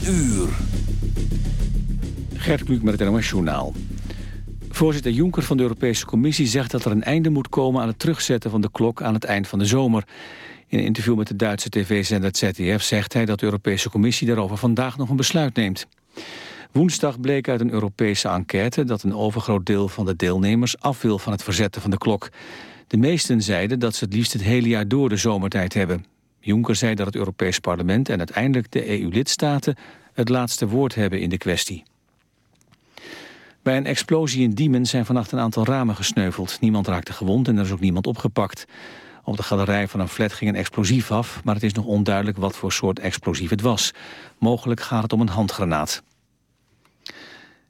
uur. Gert Kluk met het NOS Journaal. Voorzitter Juncker van de Europese Commissie zegt dat er een einde moet komen... aan het terugzetten van de klok aan het eind van de zomer. In een interview met de Duitse tv-zender ZDF zegt hij... dat de Europese Commissie daarover vandaag nog een besluit neemt. Woensdag bleek uit een Europese enquête... dat een overgroot deel van de deelnemers af wil van het verzetten van de klok. De meesten zeiden dat ze het liefst het hele jaar door de zomertijd hebben. Juncker zei dat het Europees Parlement en uiteindelijk de EU-lidstaten... het laatste woord hebben in de kwestie. Bij een explosie in Diemen zijn vannacht een aantal ramen gesneuveld. Niemand raakte gewond en er is ook niemand opgepakt. Op de galerij van een flat ging een explosief af... maar het is nog onduidelijk wat voor soort explosief het was. Mogelijk gaat het om een handgranaat.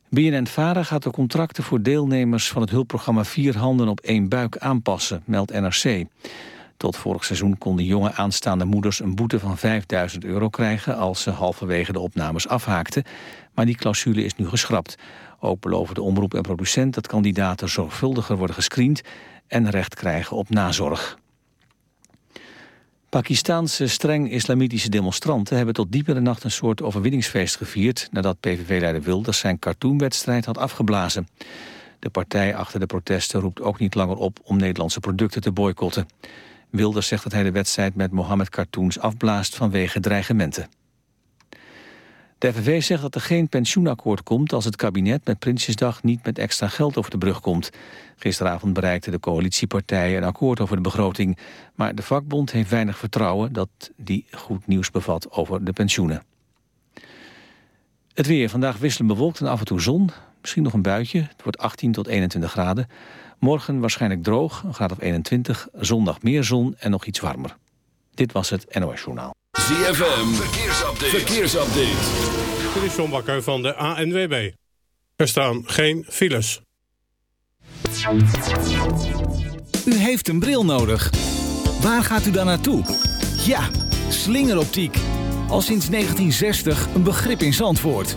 BNN-Vara gaat de contracten voor deelnemers van het hulpprogramma Vier Handen op één Buik aanpassen, meldt NRC. Tot vorig seizoen konden jonge aanstaande moeders een boete van 5000 euro krijgen als ze halverwege de opnames afhaakten. Maar die clausule is nu geschrapt. Ook beloven de omroep en producent dat kandidaten zorgvuldiger worden gescreend en recht krijgen op nazorg. Pakistaanse streng islamitische demonstranten hebben tot diep in de nacht een soort overwinningsfeest gevierd nadat PVV-leider Wilders zijn cartoonwedstrijd had afgeblazen. De partij achter de protesten roept ook niet langer op om Nederlandse producten te boycotten. Wilders zegt dat hij de wedstrijd met Mohammed Cartoons afblaast vanwege dreigementen. De FNV zegt dat er geen pensioenakkoord komt als het kabinet met Prinsjesdag niet met extra geld over de brug komt. Gisteravond bereikten de coalitiepartijen een akkoord over de begroting. Maar de vakbond heeft weinig vertrouwen dat die goed nieuws bevat over de pensioenen. Het weer. Vandaag wisselen bewolkt en af en toe zon. Misschien nog een buitje. Het wordt 18 tot 21 graden. Morgen waarschijnlijk droog, een graad of 21. Zondag meer zon en nog iets warmer. Dit was het NOS Journaal. ZFM, verkeersupdate. verkeersupdate. Dit is John Bakker van de ANWB. Er staan geen files. U heeft een bril nodig. Waar gaat u dan naartoe? Ja, slingeroptiek. Al sinds 1960 een begrip in Zandvoort.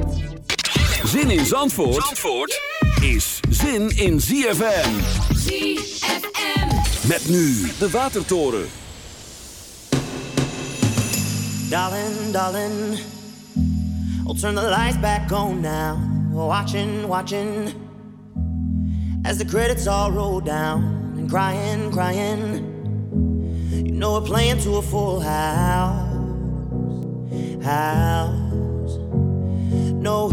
Zin in Zandvoort, Zandvoort is zin in ZFM. ZFM. Met nu de Watertoren. Darling, darling, I'll turn the lights back on now. Watching, watching, as the credits all roll down and crying, crying. You know we're playing to a full house, house.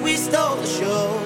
We stole the show.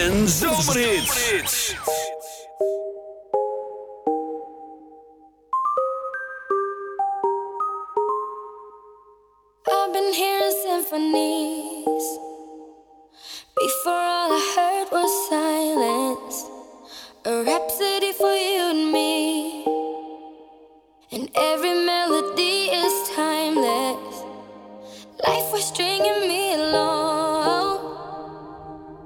en zomerhits. I've been hearing symphonies. Before all I heard was silence. A rhapsody for you and me. And every melody is timeless. Life was stringing me.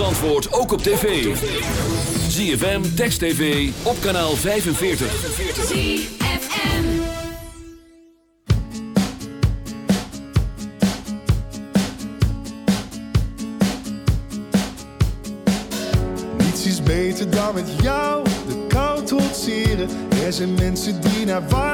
Antwoord ook op tv. ZFM, Text TV, op kanaal 45. ZFM Niets is beter dan met jou de kou trotseren. Er zijn mensen die naar waar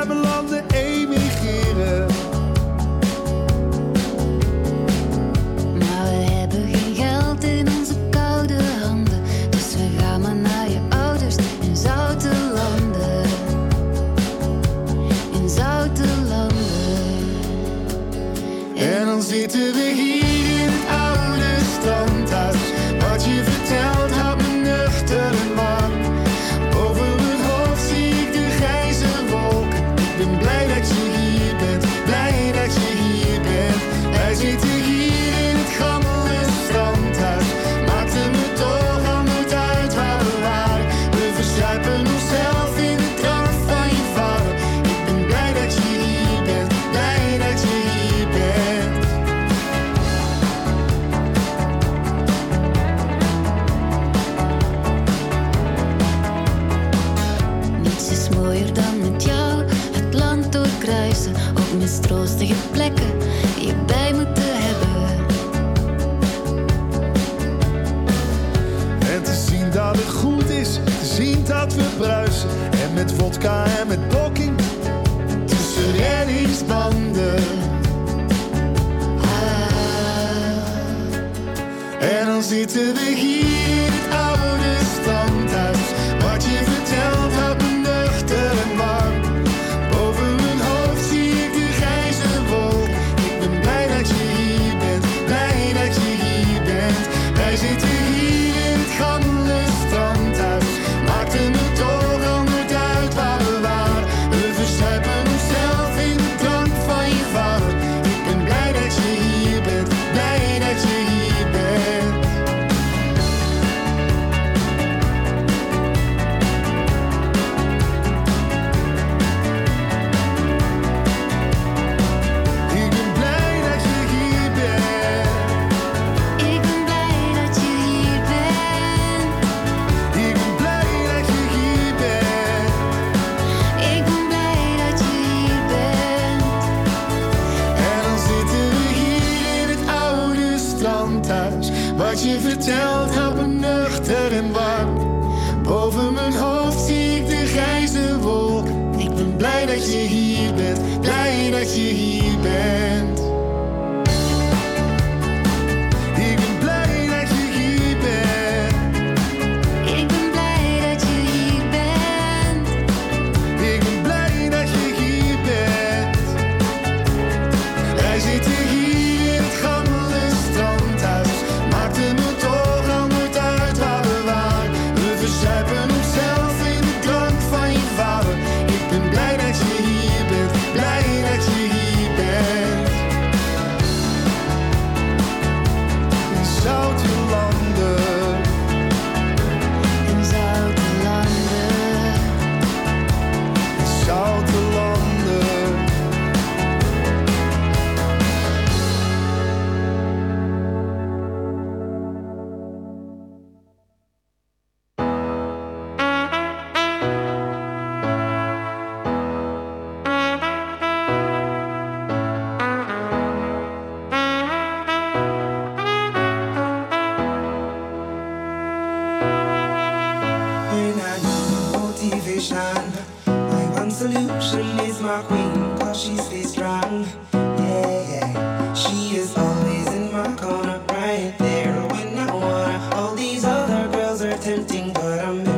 tempting, but I'm.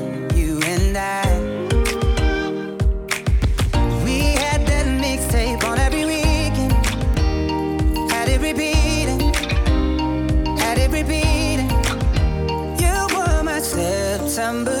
September.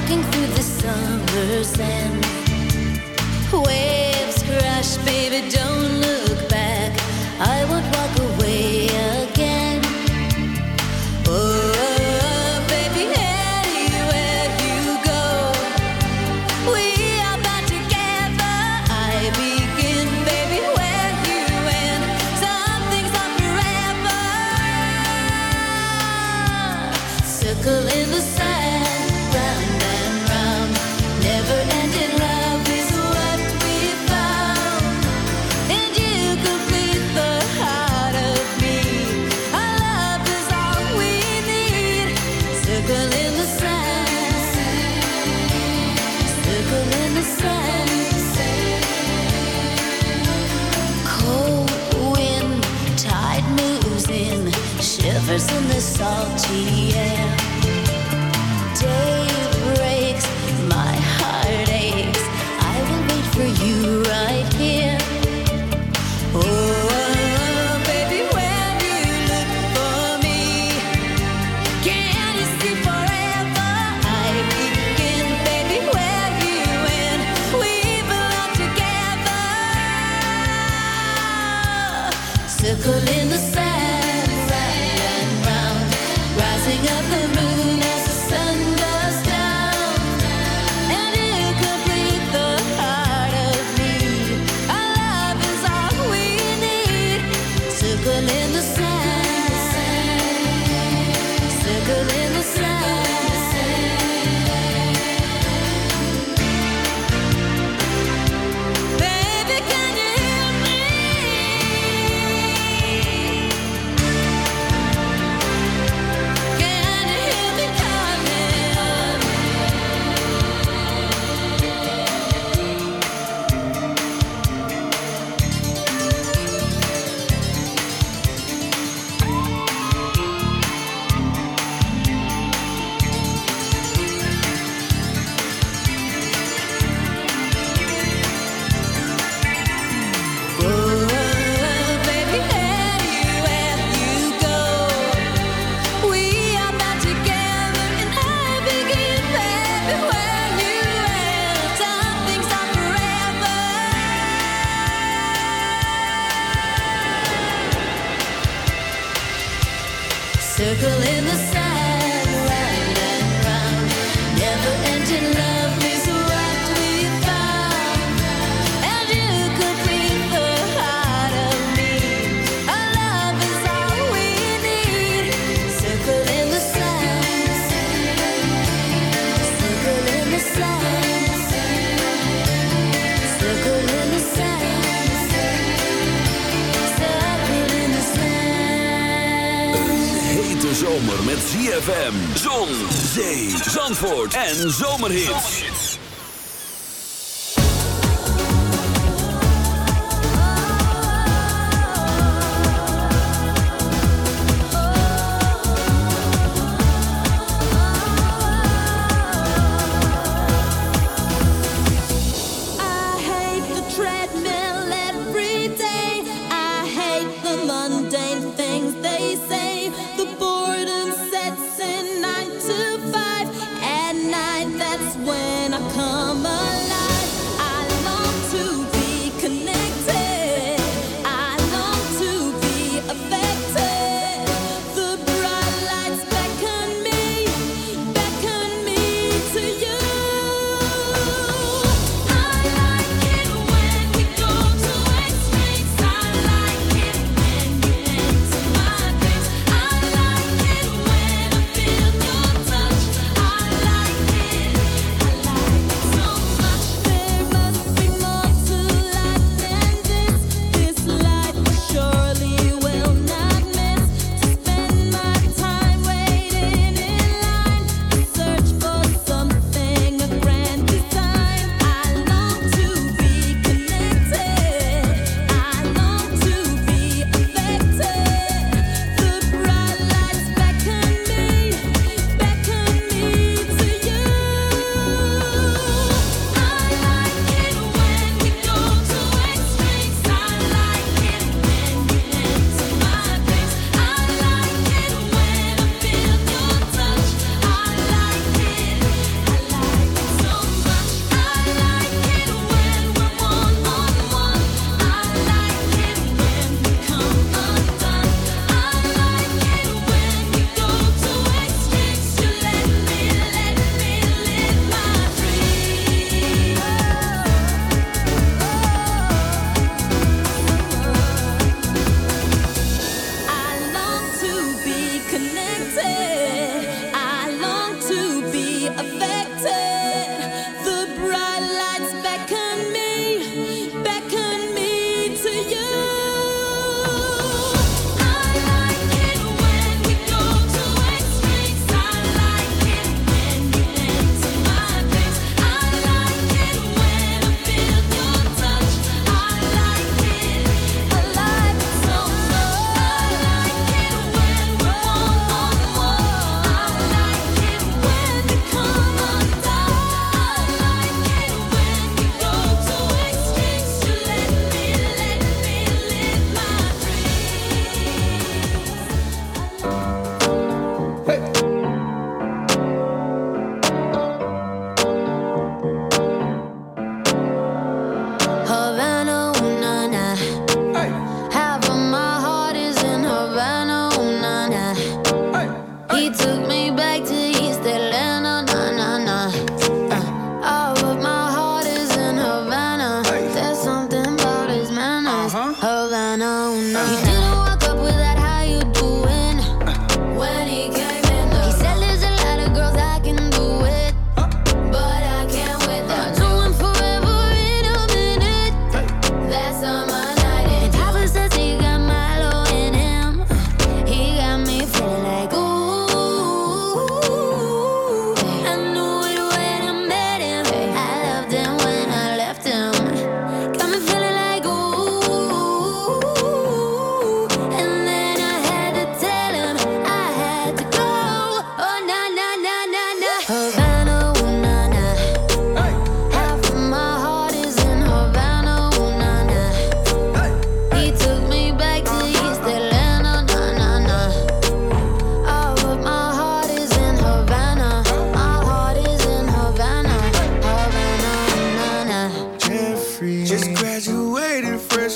walking through the summer sand. Waves crash, baby, don't look. En Zomerhits. When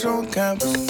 on campus.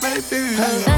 baby. Hello.